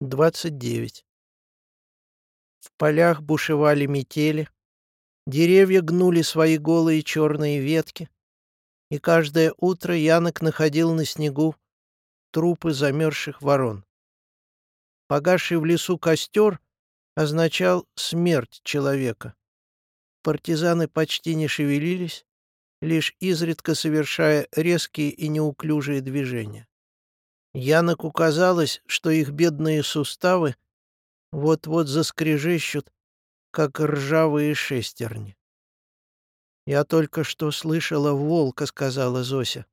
29. В полях бушевали метели, деревья гнули свои голые черные ветки, и каждое утро Янок находил на снегу трупы замерзших ворон. Погасший в лесу костер означал смерть человека. Партизаны почти не шевелились, лишь изредка совершая резкие и неуклюжие движения. Яноку казалось, что их бедные суставы вот-вот заскрежещут, как ржавые шестерни. «Я только что слышала волка», — сказала Зося.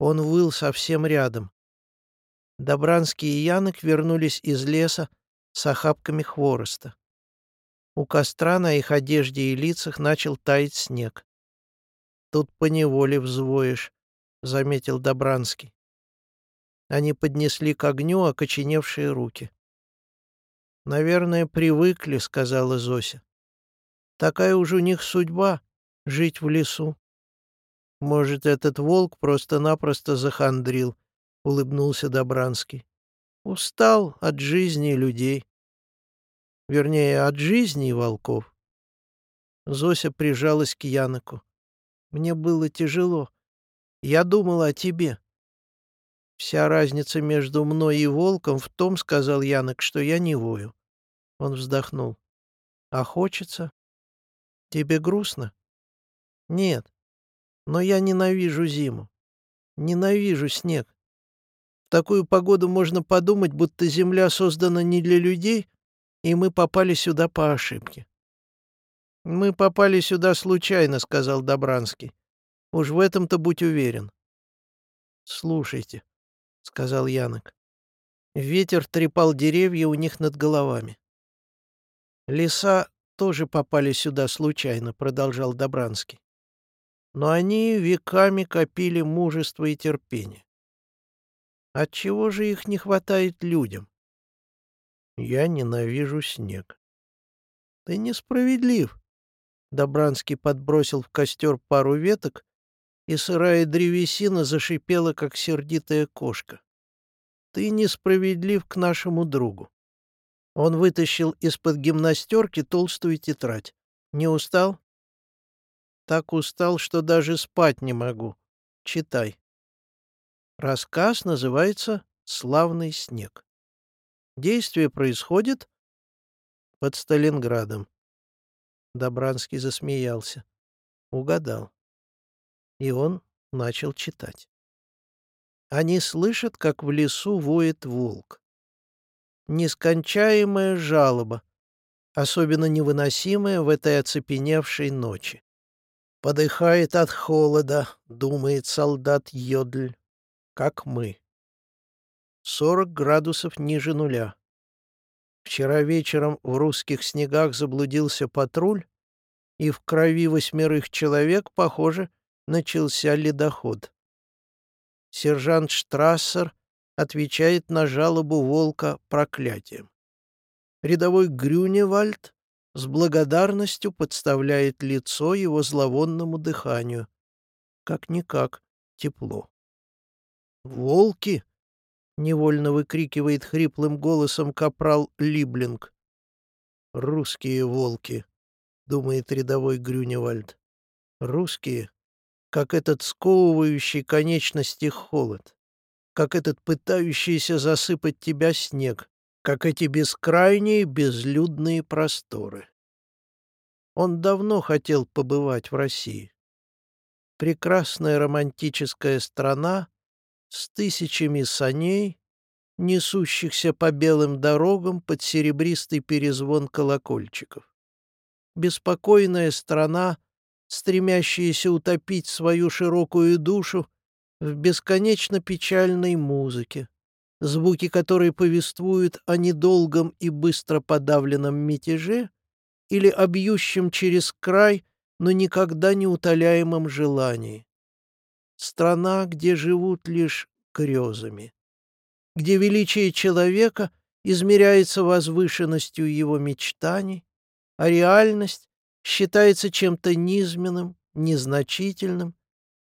Он выл совсем рядом. Добранский и Янок вернулись из леса с охапками хвороста. У костра на их одежде и лицах начал таять снег. «Тут поневоле взвоишь», — заметил Добранский. Они поднесли к огню окоченевшие руки. «Наверное, привыкли», — сказала Зося. «Такая уж у них судьба — жить в лесу». «Может, этот волк просто-напросто захандрил», — улыбнулся Добранский. «Устал от жизни людей. Вернее, от жизни волков». Зося прижалась к Яноку. «Мне было тяжело. Я думала о тебе. «Вся разница между мной и волком в том, — сказал Янок, — что я не вою». Он вздохнул. «А хочется? Тебе грустно?» «Нет, но я ненавижу зиму. Ненавижу снег. В такую погоду можно подумать, будто земля создана не для людей, и мы попали сюда по ошибке». «Мы попали сюда случайно», — сказал Добранский. «Уж в этом-то будь уверен». «Слушайте», — сказал Янок. Ветер трепал деревья у них над головами. «Леса тоже попали сюда случайно», — продолжал Добранский. «Но они веками копили мужество и терпение. Отчего же их не хватает людям?» «Я ненавижу снег». «Ты несправедлив», — Добранский подбросил в костер пару веток и сырая древесина зашипела, как сердитая кошка. «Ты несправедлив к нашему другу». Он вытащил из-под гимнастерки толстую тетрадь. «Не устал?» «Так устал, что даже спать не могу. Читай». Рассказ называется «Славный снег». Действие происходит под Сталинградом. Добранский засмеялся. Угадал и он начал читать. Они слышат, как в лесу воет волк. Нескончаемая жалоба, особенно невыносимая в этой оцепеневшей ночи. Подыхает от холода, думает солдат Йодль, как мы. Сорок градусов ниже нуля. Вчера вечером в русских снегах заблудился патруль, и в крови восьмерых человек, похоже, начался ледоход. Сержант Штрассер отвечает на жалобу волка проклятием. Рядовой Грюневальд с благодарностью подставляет лицо его зловонному дыханию. Как-никак тепло. «Волки!» — невольно выкрикивает хриплым голосом капрал Либлинг. «Русские волки!» — думает рядовой Грюневальд. «Русские, как этот сковывающий конечности холод, как этот пытающийся засыпать тебя снег, как эти бескрайние безлюдные просторы. Он давно хотел побывать в России. Прекрасная романтическая страна с тысячами саней, несущихся по белым дорогам под серебристый перезвон колокольчиков. Беспокойная страна стремящиеся утопить свою широкую душу в бесконечно печальной музыке, звуки которой повествуют о недолгом и быстро подавленном мятеже или о бьющем через край, но никогда не утоляемом желании. Страна, где живут лишь грезами, где величие человека измеряется возвышенностью его мечтаний, а реальность считается чем-то низменным, незначительным,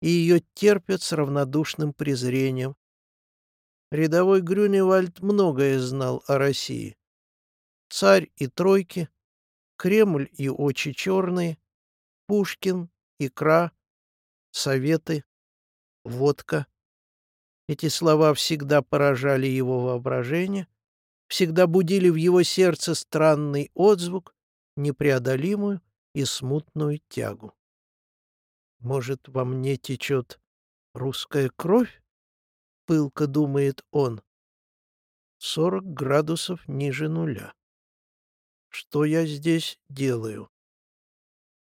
и ее терпят с равнодушным презрением. Рядовой Грюневальд многое знал о России. Царь и тройки, Кремль и очи черные, Пушкин, икра, советы, водка. Эти слова всегда поражали его воображение, всегда будили в его сердце странный отзвук, непреодолимую и смутную тягу. Может, во мне течет русская кровь? Пылко думает он. Сорок градусов ниже нуля. Что я здесь делаю?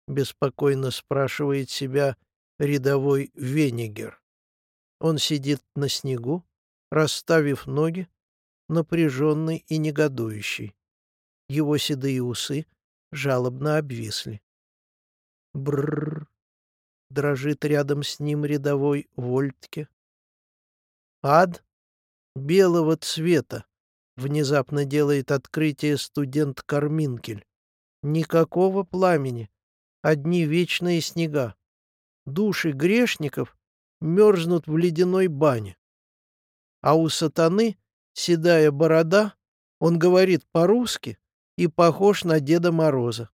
Беспокойно спрашивает себя рядовой Венигер. Он сидит на снегу, расставив ноги, напряженный и негодующий. Его седые усы жалобно обвисли. Бррр! Дрожит рядом с ним рядовой Вольтке. Ад белого цвета. Внезапно делает открытие студент Карминкель. Никакого пламени. Одни вечные снега. Души грешников мерзнут в ледяной бане. А у сатаны седая борода, он говорит по-русски и похож на Деда Мороза.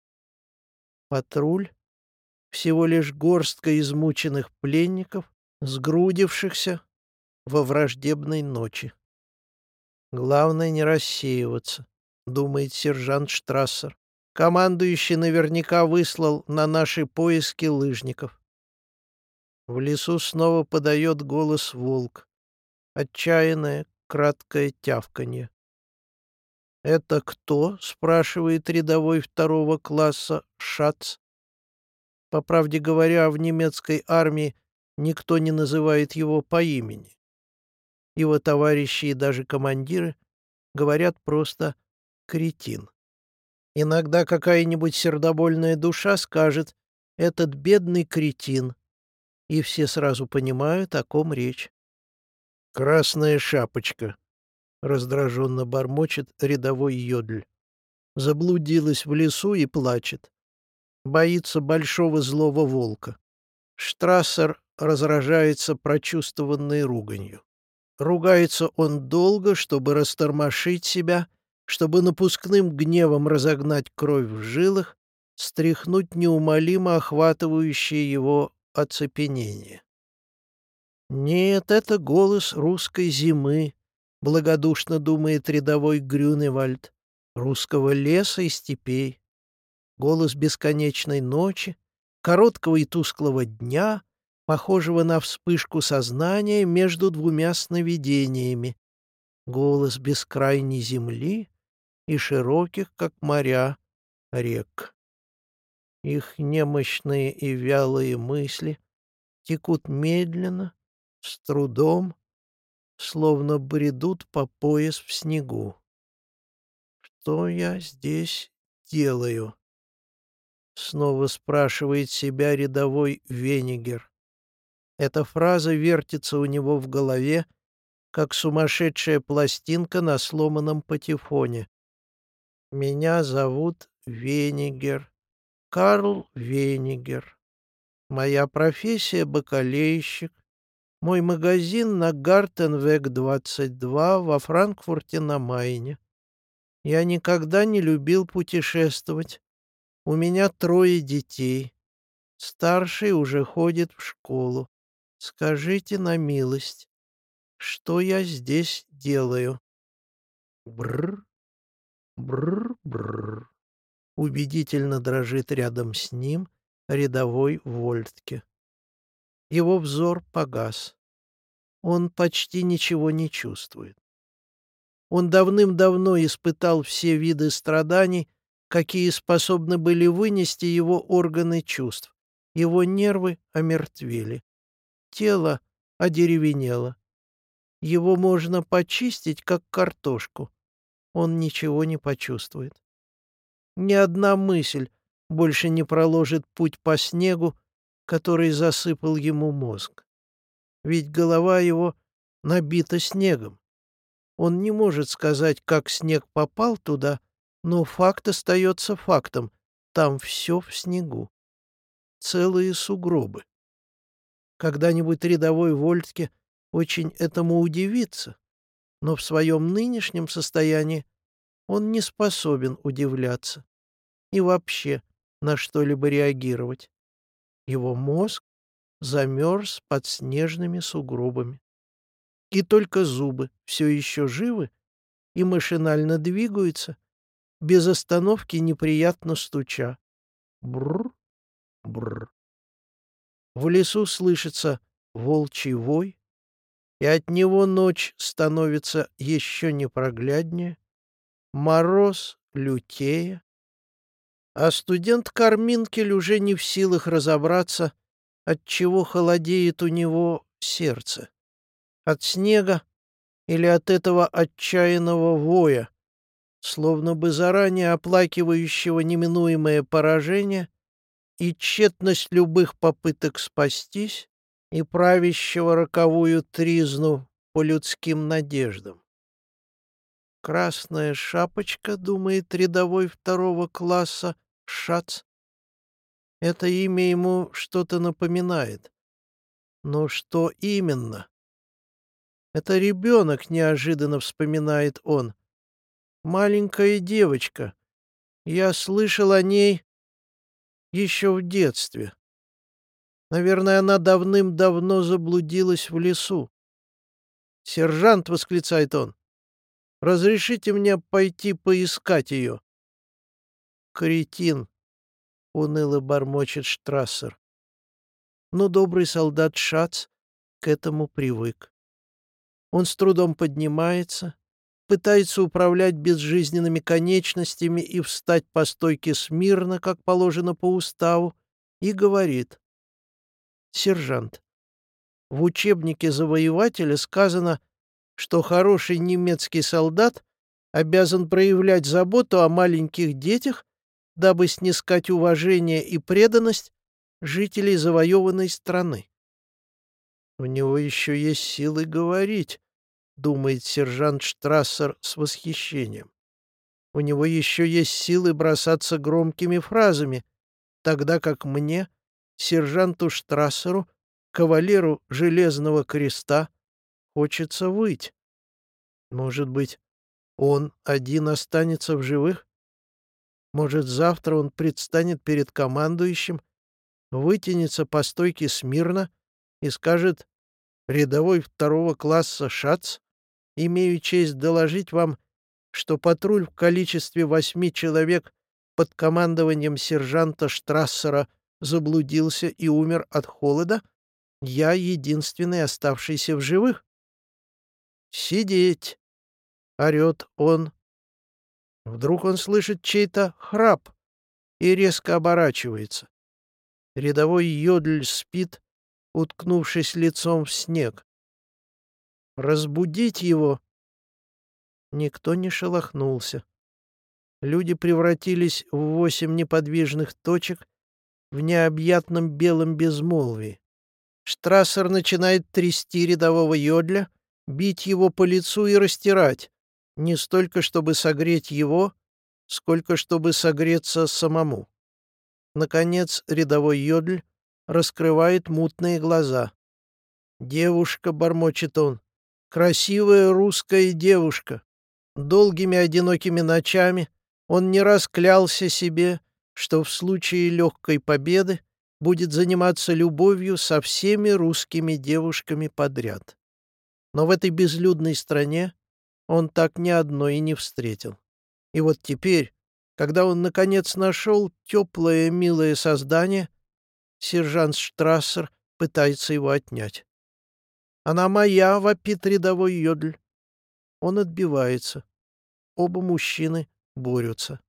Патруль — всего лишь горстка измученных пленников, сгрудившихся во враждебной ночи. Главное не рассеиваться, думает сержант Штрассер. Командующий наверняка выслал на наши поиски лыжников. В лесу снова подает голос волк. Отчаянное, краткое тявканье. «Это кто?» — спрашивает рядовой второго класса Шац. По правде говоря, в немецкой армии никто не называет его по имени. Его товарищи и даже командиры говорят просто «кретин». Иногда какая-нибудь сердобольная душа скажет «этот бедный кретин», и все сразу понимают, о ком речь. «Красная шапочка», раздраженно бормочет рядовой йодль. Заблудилась в лесу и плачет. Боится большого злого волка. Штрассер разражается прочувствованной руганью. Ругается он долго, чтобы растормошить себя, чтобы напускным гневом разогнать кровь в жилах, стряхнуть неумолимо охватывающее его оцепенение. Нет, это голос русской зимы, благодушно думает рядовой Грюневальд, русского леса и степей. Голос бесконечной ночи, короткого и тусклого дня, похожего на вспышку сознания между двумя сновидениями. Голос бескрайней земли и широких, как моря, рек. Их немощные и вялые мысли текут медленно, с трудом, словно бредут по пояс в снегу. «Что я здесь делаю?» Снова спрашивает себя рядовой Венигер. Эта фраза вертится у него в голове, как сумасшедшая пластинка на сломанном патефоне. «Меня зовут Венигер, Карл Венигер. Моя профессия — бакалейщик, мой магазин на Гартенвек 22 во Франкфурте на Майне. Я никогда не любил путешествовать. У меня трое детей. Старший уже ходит в школу. Скажите на милость, что я здесь делаю? Бррр, бррр, бррр. Убедительно дрожит рядом с ним рядовой Вольтке. Его взор погас. Он почти ничего не чувствует. Он давным-давно испытал все виды страданий, какие способны были вынести его органы чувств. Его нервы омертвели. Тело одеревенело. Его можно почистить, как картошку. Он ничего не почувствует. Ни одна мысль больше не проложит путь по снегу, который засыпал ему мозг. Ведь голова его набита снегом. Он не может сказать, как снег попал туда, но факт остается фактом. Там все в снегу. Целые сугробы. Когда-нибудь рядовой Вольтке очень этому удивится. Но в своем нынешнем состоянии он не способен удивляться и вообще на что-либо реагировать. Его мозг замерз под снежными сугробами. И только зубы все еще живы и машинально двигаются, без остановки неприятно стуча. Бррр, бррр. В лесу слышится волчий вой, и от него ночь становится еще непрогляднее, мороз лютее. А студент Карминкель уже не в силах разобраться, от чего холодеет у него сердце. От снега или от этого отчаянного воя, словно бы заранее оплакивающего неминуемое поражение и тщетность любых попыток спастись и правящего роковую тризну по людским надеждам. «Красная шапочка», — думает рядовой второго класса Шац. Это имя ему что-то напоминает. Но что именно? Это ребенок, неожиданно вспоминает он. Маленькая девочка. Я слышал о ней еще в детстве. Наверное, она давным-давно заблудилась в лесу. «Сержант!» — восклицает он. «Разрешите мне пойти поискать ее?» «Кретин!» — уныло бормочет Штрассер. Но добрый солдат Шац к этому привык. Он с трудом поднимается, пытается управлять безжизненными конечностями и встать по стойке смирно, как положено по уставу, и говорит. «Сержант, в учебнике завоевателя сказано, что хороший немецкий солдат обязан проявлять заботу о маленьких детях, дабы снискать уважение и преданность жителей завоеванной страны. У него еще есть силы говорить, думает сержант Штрассер с восхищением. У него еще есть силы бросаться громкими фразами, тогда как мне сержанту Штрассеру, кавалеру Железного Креста, хочется выть. Может быть, он один останется в живых? Может, завтра он предстанет перед командующим, вытянется по стойке смирно и скажет «Рядовой второго класса Шац, имею честь доложить вам, что патруль в количестве восьми человек под командованием сержанта Штрассера заблудился и умер от холода, я единственный оставшийся в живых. «Сидеть!» — орет он. Вдруг он слышит чей-то храп и резко оборачивается. Рядовой йодль спит, уткнувшись лицом в снег. Разбудить его? Никто не шелохнулся. Люди превратились в восемь неподвижных точек, в необъятном белом безмолвии. Штрассер начинает трясти рядового йодля, бить его по лицу и растирать, не столько чтобы согреть его, сколько чтобы согреться самому. Наконец рядовой йодль раскрывает мутные глаза. «Девушка», — бормочет он, — «красивая русская девушка». Долгими одинокими ночами он не раз клялся себе, что в случае легкой победы будет заниматься любовью со всеми русскими девушками подряд. Но в этой безлюдной стране он так ни одной и не встретил. И вот теперь, когда он, наконец, нашел теплое, милое создание, сержант Штрассер пытается его отнять. «Она моя!» — вопит рядовой йодль. Он отбивается. Оба мужчины борются.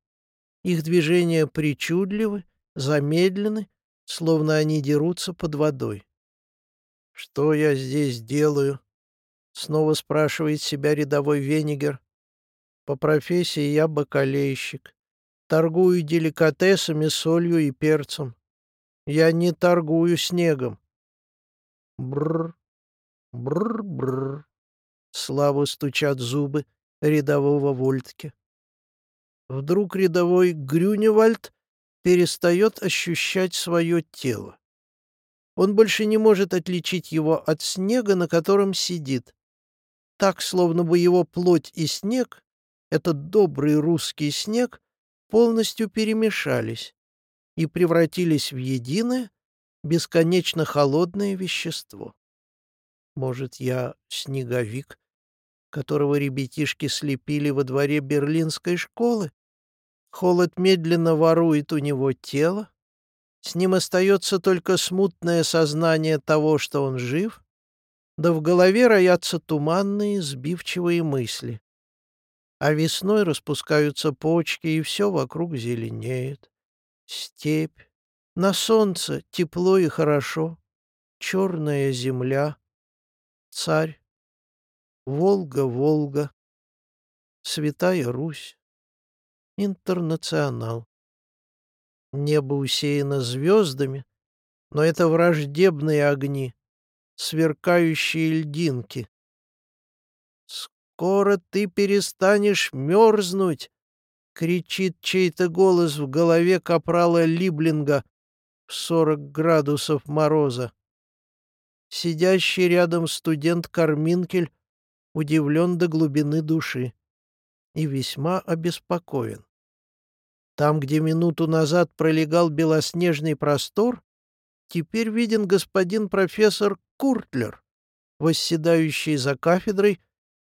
Их движения причудливы, замедлены, словно они дерутся под водой. «Что я здесь делаю?» — снова спрашивает себя рядовой Венигер. «По профессии я бакалейщик. Торгую деликатесами, солью и перцем. Я не торгую снегом». Бррр, бррр-бррр. Славу стучат зубы рядового Вольтке. Вдруг рядовой Грюневальд перестает ощущать свое тело. Он больше не может отличить его от снега, на котором сидит. так, словно бы его плоть и снег, этот добрый русский снег, полностью перемешались и превратились в единое, бесконечно холодное вещество. Может, я снеговик, которого ребятишки слепили во дворе берлинской школы? Холод медленно ворует у него тело, с ним остается только смутное сознание того, что он жив, да в голове роятся туманные, сбивчивые мысли. А весной распускаются почки, и все вокруг зеленеет. Степь, на солнце тепло и хорошо, черная земля, царь, Волга, Волга, Святая Русь, Интернационал. Небо усеяно звездами, но это враждебные огни, сверкающие льдинки. «Скоро ты перестанешь мерзнуть!» — кричит чей-то голос в голове капрала Либлинга в сорок градусов мороза. Сидящий рядом студент Карминкель удивлен до глубины души и весьма обеспокоен. Там, где минуту назад пролегал белоснежный простор, теперь виден господин профессор Куртлер, восседающий за кафедрой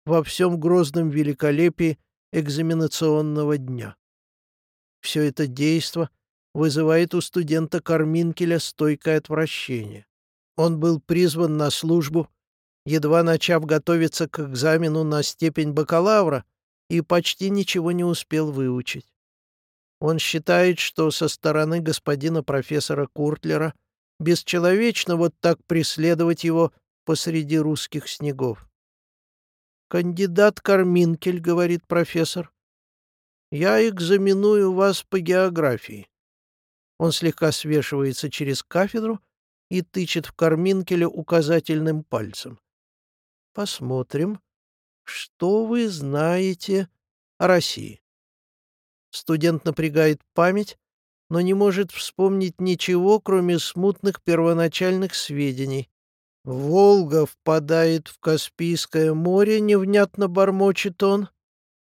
во всем грозном великолепии экзаменационного дня. Все это действо вызывает у студента Карминкеля стойкое отвращение. Он был призван на службу, едва начав готовиться к экзамену на степень бакалавра, и почти ничего не успел выучить. Он считает, что со стороны господина профессора Куртлера бесчеловечно вот так преследовать его посреди русских снегов. «Кандидат Карминкель», — говорит профессор, — «я экзаменую вас по географии». Он слегка свешивается через кафедру и тычет в Карминкеля указательным пальцем. «Посмотрим, что вы знаете о России». Студент напрягает память, но не может вспомнить ничего, кроме смутных первоначальных сведений. Волга впадает в Каспийское море, невнятно бормочет он.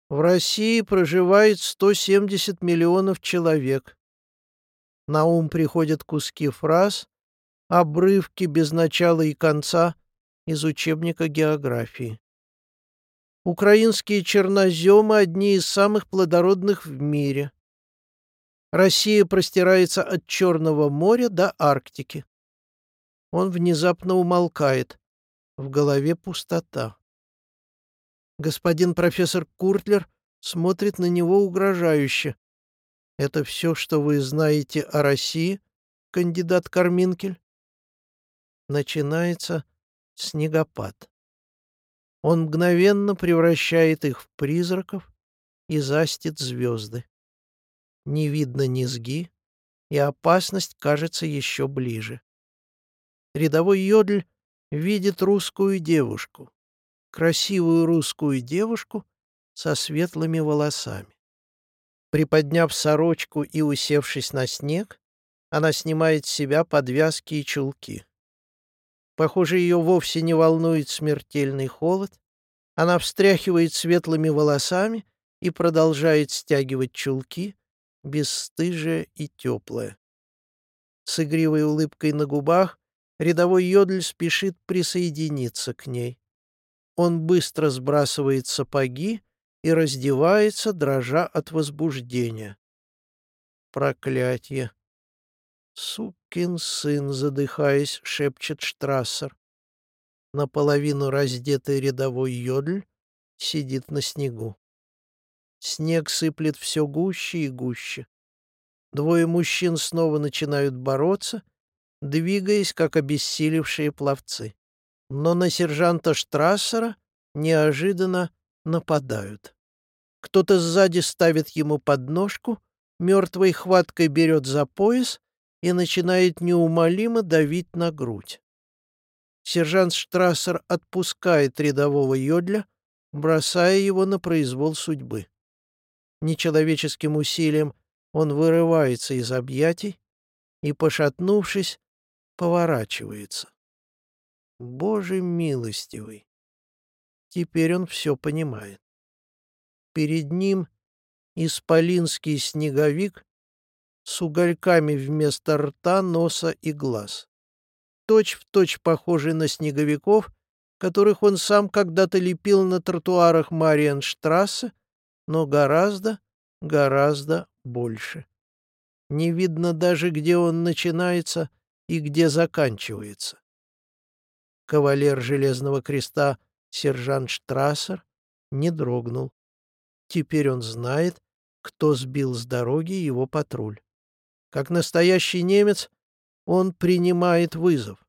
В России проживает 170 миллионов человек. На ум приходят куски фраз, обрывки без начала и конца из учебника географии. Украинские черноземы — одни из самых плодородных в мире. Россия простирается от Черного моря до Арктики. Он внезапно умолкает. В голове пустота. Господин профессор Куртлер смотрит на него угрожающе. «Это все, что вы знаете о России, кандидат Карминкель?» Начинается снегопад. Он мгновенно превращает их в призраков и застит звезды. Не видно низги, и опасность кажется еще ближе. Рядовой Йодль видит русскую девушку, красивую русскую девушку со светлыми волосами. Приподняв сорочку и усевшись на снег, она снимает с себя подвязки и чулки. Похоже, ее вовсе не волнует смертельный холод. Она встряхивает светлыми волосами и продолжает стягивать чулки, бесстыжая и теплая. С игривой улыбкой на губах рядовой Йодль спешит присоединиться к ней. Он быстро сбрасывает сапоги и раздевается, дрожа от возбуждения. Проклятье! «Сукин сын», — задыхаясь, шепчет Штрассер. Наполовину раздетый рядовой йодль сидит на снегу. Снег сыплет все гуще и гуще. Двое мужчин снова начинают бороться, двигаясь, как обессилевшие пловцы. Но на сержанта Штрассера неожиданно нападают. Кто-то сзади ставит ему подножку, мертвой хваткой берет за пояс и начинает неумолимо давить на грудь. Сержант Штрассер отпускает рядового йодля, бросая его на произвол судьбы. Нечеловеческим усилием он вырывается из объятий и, пошатнувшись, поворачивается. Боже милостивый! Теперь он все понимает. Перед ним исполинский снеговик с угольками вместо рта, носа и глаз. Точь в точь похожий на снеговиков, которых он сам когда-то лепил на тротуарах Мариенштрассе, но гораздо, гораздо больше. Не видно даже, где он начинается и где заканчивается. Кавалер Железного Креста сержант Штрассер не дрогнул. Теперь он знает, кто сбил с дороги его патруль. Как настоящий немец, он принимает вызов.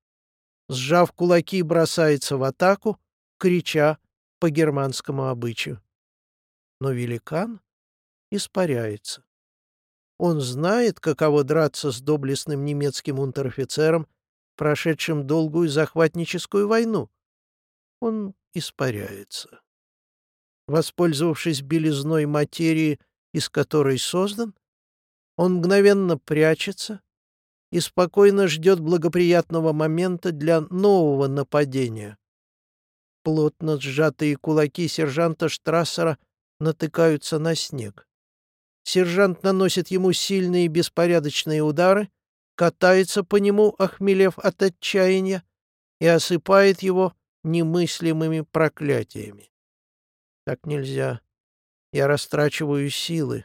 Сжав кулаки, бросается в атаку, крича по германскому обычаю. Но великан испаряется. Он знает, каково драться с доблестным немецким унтер-офицером, прошедшим долгую захватническую войну. Он испаряется. Воспользовавшись белизной материи, из которой создан, он мгновенно прячется и спокойно ждет благоприятного момента для нового нападения. Плотно сжатые кулаки сержанта Штрассера натыкаются на снег. Сержант наносит ему сильные беспорядочные удары, катается по нему, охмелев от отчаяния, и осыпает его немыслимыми проклятиями. Так нельзя. Я растрачиваю силы.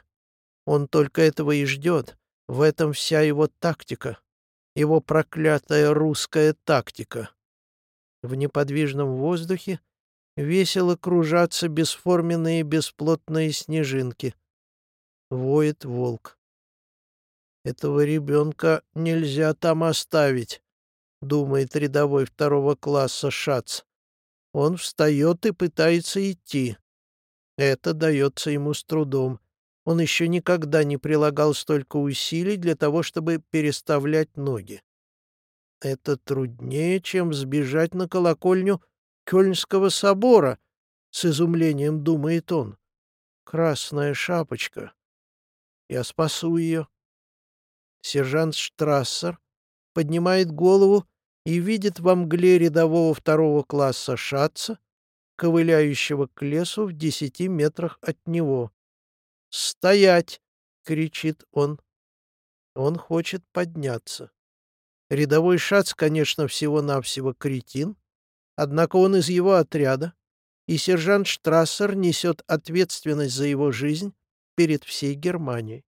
Он только этого и ждет. В этом вся его тактика. Его проклятая русская тактика. В неподвижном воздухе весело кружатся бесформенные бесплотные снежинки. Воет волк. Этого ребенка нельзя там оставить, думает рядовой второго класса Шац. Он встает и пытается идти. Это дается ему с трудом. Он еще никогда не прилагал столько усилий для того, чтобы переставлять ноги. Это труднее, чем сбежать на колокольню Кёльнского собора, с изумлением думает он. Красная шапочка. Я спасу ее. Сержант Штрассер поднимает голову и видит во мгле рядового второго класса шатца, ковыляющего к лесу в десяти метрах от него. «Стоять!» — кричит он. Он хочет подняться. Рядовой шац, конечно, всего-навсего кретин, однако он из его отряда, и сержант Штрассер несет ответственность за его жизнь перед всей Германией.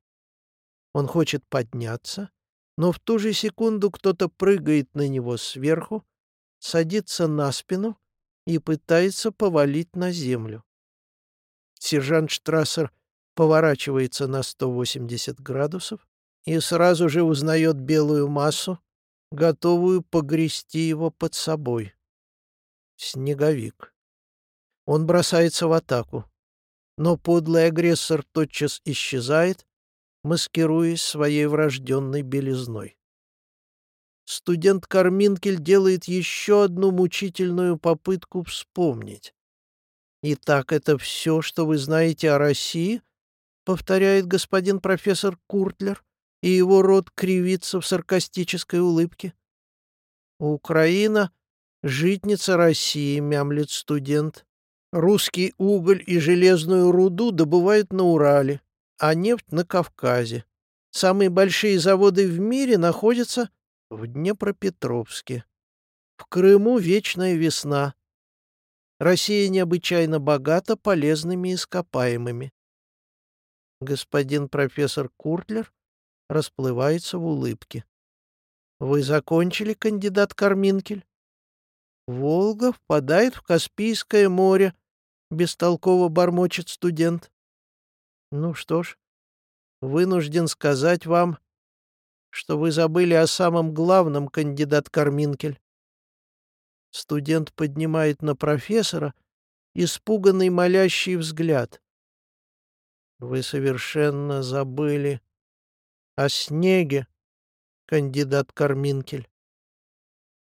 Он хочет подняться, но в ту же секунду кто-то прыгает на него сверху, садится на спину и пытается повалить на землю. Сержант Штрассер поворачивается на 180 градусов и сразу же узнает белую массу, готовую погрести его под собой. Снеговик. Он бросается в атаку, но подлый агрессор тотчас исчезает, маскируясь своей врожденной белизной студент Карминкель делает еще одну мучительную попытку вспомнить. «Итак, это все, что вы знаете о России?» — повторяет господин профессор Куртлер, и его рот кривится в саркастической улыбке. «Украина — житница России», — мямлет студент. «Русский уголь и железную руду добывают на Урале, а нефть — на Кавказе. Самые большие заводы в мире находятся в Днепропетровске. В Крыму вечная весна. Россия необычайно богата полезными ископаемыми. Господин профессор Куртлер расплывается в улыбке. Вы закончили, кандидат Карминкель? Волга впадает в Каспийское море, бестолково бормочет студент. Ну что ж, вынужден сказать вам, что вы забыли о самом главном, кандидат Карминкель. Студент поднимает на профессора испуганный молящий взгляд. Вы совершенно забыли о снеге, кандидат Карминкель.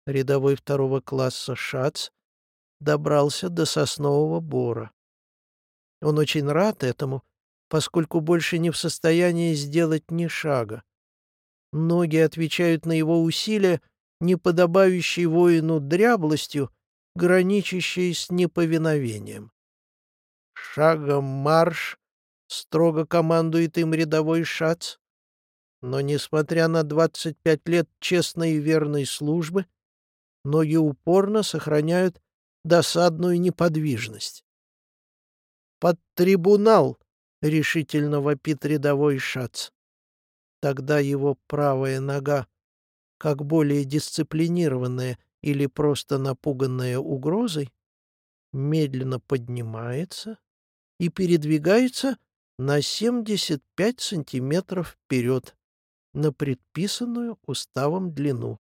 Рядовой второго класса Шац добрался до соснового бора. Он очень рад этому, поскольку больше не в состоянии сделать ни шага. Ноги отвечают на его усилия, не подобающей воину дряблостью, граничащее с неповиновением. «Шагом марш!» — строго командует им рядовой шац. Но, несмотря на 25 лет честной и верной службы, ноги упорно сохраняют досадную неподвижность. «Под трибунал!» — решительно вопит рядовой шац. Тогда его правая нога, как более дисциплинированная или просто напуганная угрозой, медленно поднимается и передвигается на 75 сантиметров вперед, на предписанную уставом длину.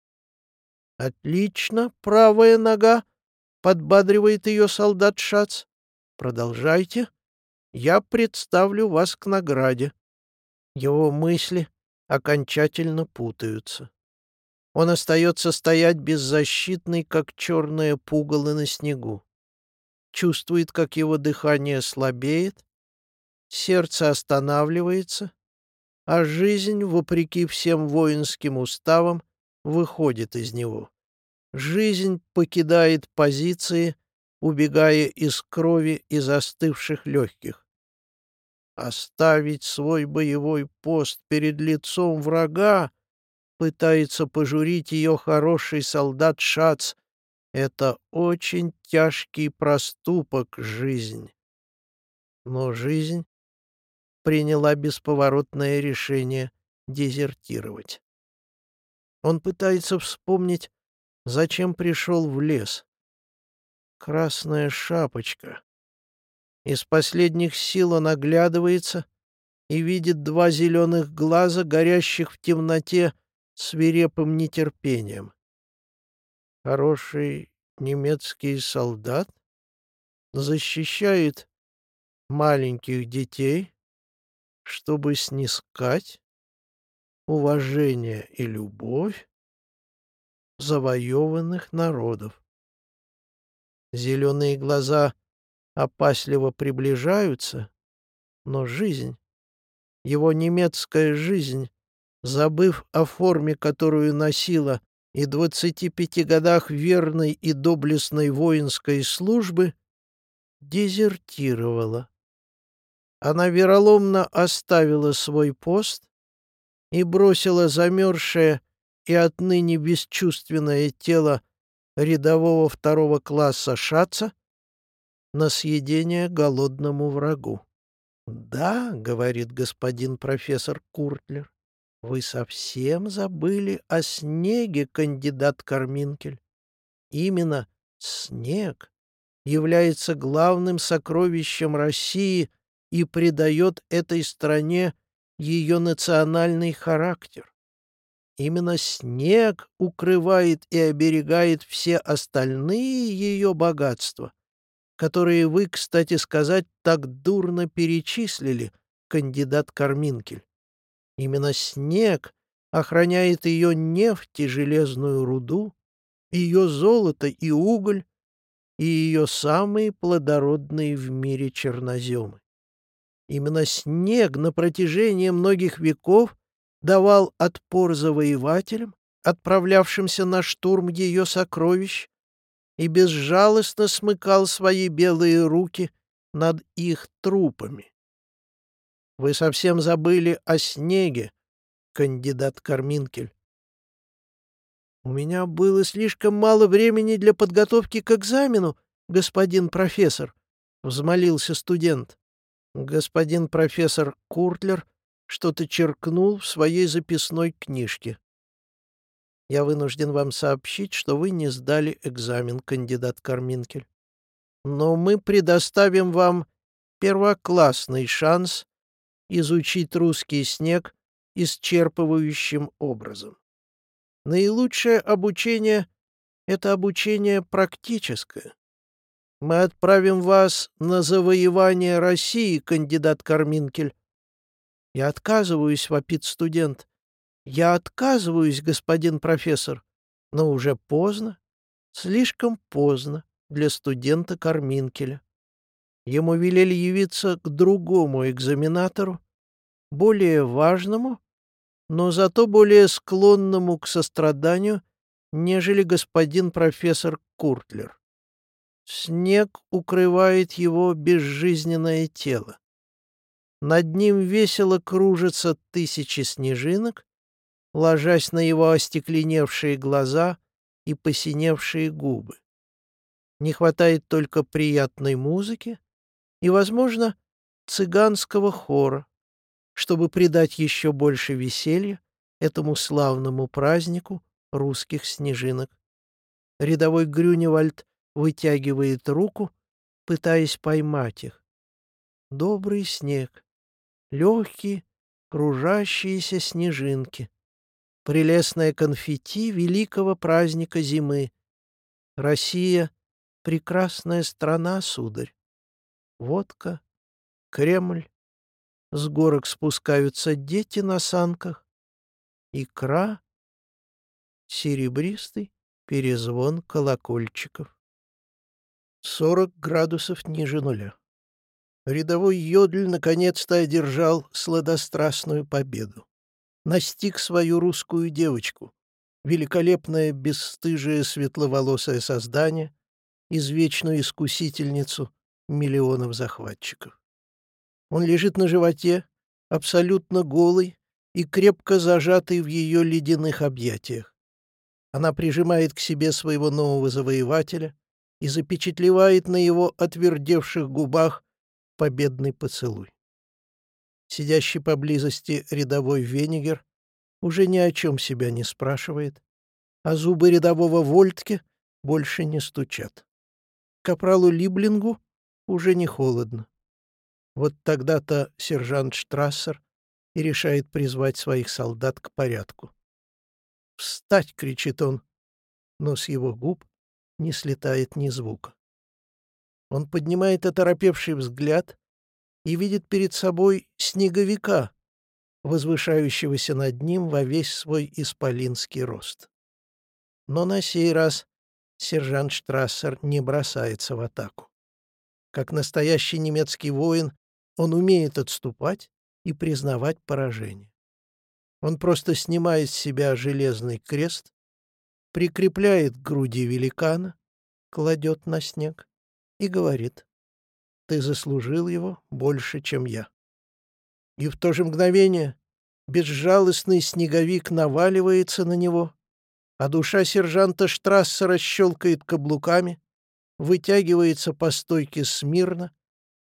«Отлично, правая нога!» — подбадривает ее солдат Шац. «Продолжайте. Я представлю вас к награде». Его мысли окончательно путаются. Он остается стоять беззащитный, как черное пугало на снегу. Чувствует, как его дыхание слабеет, сердце останавливается, а жизнь, вопреки всем воинским уставам, выходит из него. Жизнь покидает позиции, убегая из крови и застывших легких. Оставить свой боевой пост перед лицом врага пытается пожурить ее хороший солдат Шац. Это очень тяжкий проступок, жизнь. Но жизнь приняла бесповоротное решение дезертировать. Он пытается вспомнить, зачем пришел в лес. Красная шапочка. Из последних сил он оглядывается и видит два зеленых глаза, горящих в темноте свирепым нетерпением. Хороший немецкий солдат защищает маленьких детей, чтобы снискать уважение и любовь завоеванных народов. Зеленые глаза опасливо приближаются, но жизнь, его немецкая жизнь, забыв о форме, которую носила, и двадцати пяти годах верной и доблестной воинской службы, дезертировала. Она вероломно оставила свой пост и бросила замерзшее и отныне бесчувственное тело рядового второго класса шаца на съедение голодному врагу. «Да», — говорит господин профессор Куртлер, — «вы совсем забыли о снеге, кандидат Карминкель. Именно снег является главным сокровищем России и придает этой стране ее национальный характер. Именно снег укрывает и оберегает все остальные ее богатства, которые вы, кстати сказать, так дурно перечислили, кандидат Карминкель. Именно снег охраняет ее нефть и железную руду, ее золото и уголь, и ее самые плодородные в мире черноземы. Именно снег на протяжении многих веков давал отпор завоевателям, отправлявшимся на штурм ее сокровищ, и безжалостно смыкал свои белые руки над их трупами. Вы совсем забыли о снеге, кандидат Карминкель. У меня было слишком мало времени для подготовки к экзамену, господин профессор, — взмолился студент. Господин профессор Куртлер что-то черкнул в своей записной книжке. Я вынужден вам сообщить, что вы не сдали экзамен, кандидат Карминкель. Но мы предоставим вам первоклассный шанс изучить русский снег исчерпывающим образом. Наилучшее обучение — это обучение практическое. Мы отправим вас на завоевание России, кандидат Карминкель. Я отказываюсь, вопит студент. Я отказываюсь, господин профессор. Но уже поздно, слишком поздно для студента Карминкеля. Ему велели явиться к другому экзаменатору, более важному, но зато более склонному к состраданию, нежели господин профессор Куртлер. Снег укрывает его безжизненное тело. Над ним весело кружатся тысячи снежинок, ложась на его остекленевшие глаза и посиневшие губы. Не хватает только приятной музыки и, возможно, цыганского хора, чтобы придать еще больше веселья этому славному празднику русских снежинок. Рядовой Грюневальд вытягивает руку, пытаясь поймать их. Добрый снег, легкие, кружащиеся снежинки, прелестное конфетти великого праздника зимы. Россия — прекрасная страна, сударь. Водка, Кремль, с горок спускаются дети на санках, икра, серебристый перезвон колокольчиков. Сорок градусов ниже нуля. Рядовой Йодль наконец-то одержал сладострастную победу. Настиг свою русскую девочку, великолепное бесстыжее светловолосое создание, извечную искусительницу миллионов захватчиков. Он лежит на животе, абсолютно голый и крепко зажатый в ее ледяных объятиях. Она прижимает к себе своего нового завоевателя и запечатлевает на его отвердевших губах победный поцелуй. Сидящий поблизости рядовой Венигер уже ни о чем себя не спрашивает, а зубы рядового Вольтке больше не стучат. Капралу Либлингу уже не холодно. Вот тогда-то сержант Штрассер и решает призвать своих солдат к порядку. «Встать!» — кричит он, но с его губ не слетает ни звука. Он поднимает оторопевший взгляд и видит перед собой снеговика, возвышающегося над ним во весь свой исполинский рост. Но на сей раз сержант Штрассер не бросается в атаку. Как настоящий немецкий воин, он умеет отступать и признавать поражение. Он просто снимает с себя железный крест, прикрепляет к груди великана, кладет на снег и говорит, «Ты заслужил его больше, чем я». И в то же мгновение безжалостный снеговик наваливается на него, а душа сержанта Штрассера щелкает каблуками, вытягивается по стойке смирно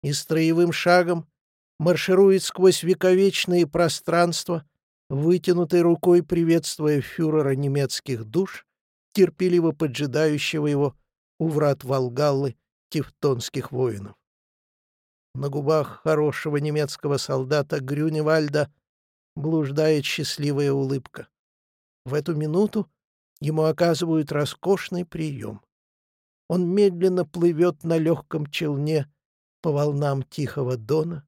и строевым шагом марширует сквозь вековечные пространства, вытянутой рукой приветствуя фюрера немецких душ, терпеливо поджидающего его у врат Волгаллы тевтонских воинов. На губах хорошего немецкого солдата Грюневальда блуждает счастливая улыбка. В эту минуту ему оказывают роскошный прием. Он медленно плывет на легком челне по волнам Тихого Дона.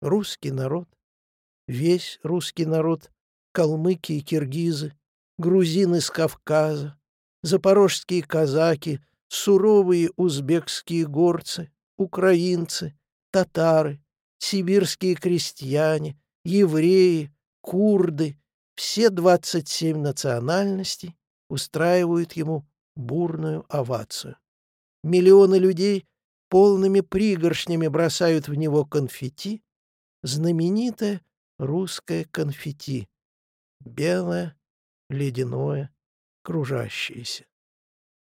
Русский народ, весь русский народ, калмыки и киргизы, грузины с Кавказа, запорожские казаки, суровые узбекские горцы, украинцы, татары, сибирские крестьяне, евреи, курды, все 27 национальностей устраивают ему бурную овацию. Миллионы людей полными пригоршнями бросают в него конфетти, знаменитое русское конфетти, белое, ледяное, кружащееся.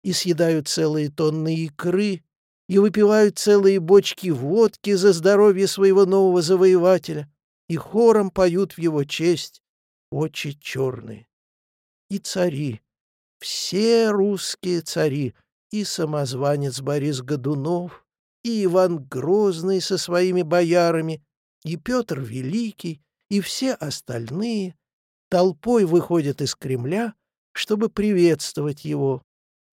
И съедают целые тонны икры, и выпивают целые бочки водки за здоровье своего нового завоевателя, и хором поют в его честь очи черные. И цари, все русские цари, и самозванец Борис Годунов, и Иван Грозный со своими боярами, и Петр Великий, и все остальные толпой выходят из Кремля, чтобы приветствовать его,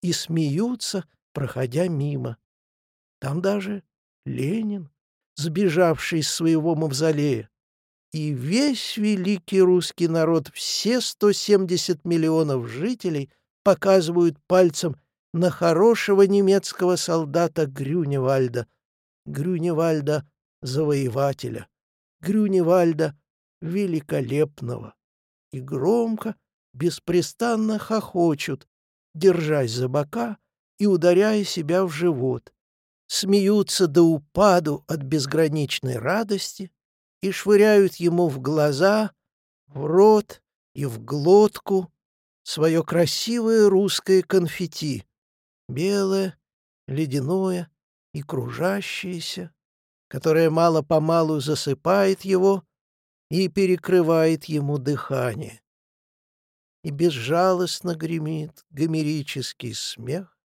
и смеются, проходя мимо. Там даже Ленин, сбежавший из своего мавзолея. И весь великий русский народ, все 170 миллионов жителей, показывают пальцем на хорошего немецкого солдата Грюневальда, Грюневальда — завоевателя, Грюневальда — великолепного. И громко, беспрестанно хохочут, держась за бока и ударяя себя в живот, смеются до упаду от безграничной радости и швыряют ему в глаза, в рот и в глотку свое красивое русское конфетти, белое, ледяное и кружащееся, которое мало-помалу засыпает его и перекрывает ему дыхание. И безжалостно гремит гомерический смех,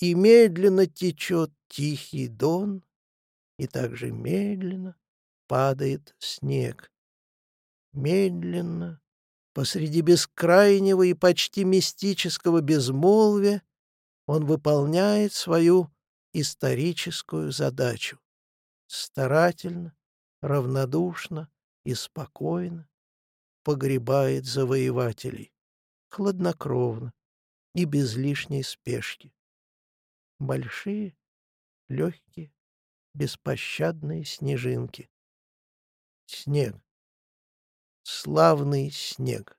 и медленно течет тихий дон, и также медленно падает снег. Медленно, посреди бескрайнего и почти мистического безмолвия, он выполняет свою историческую задачу. Старательно, равнодушно и спокойно погребает завоевателей, хладнокровно и без лишней спешки. Большие, легкие, беспощадные снежинки. Снег. Славный снег.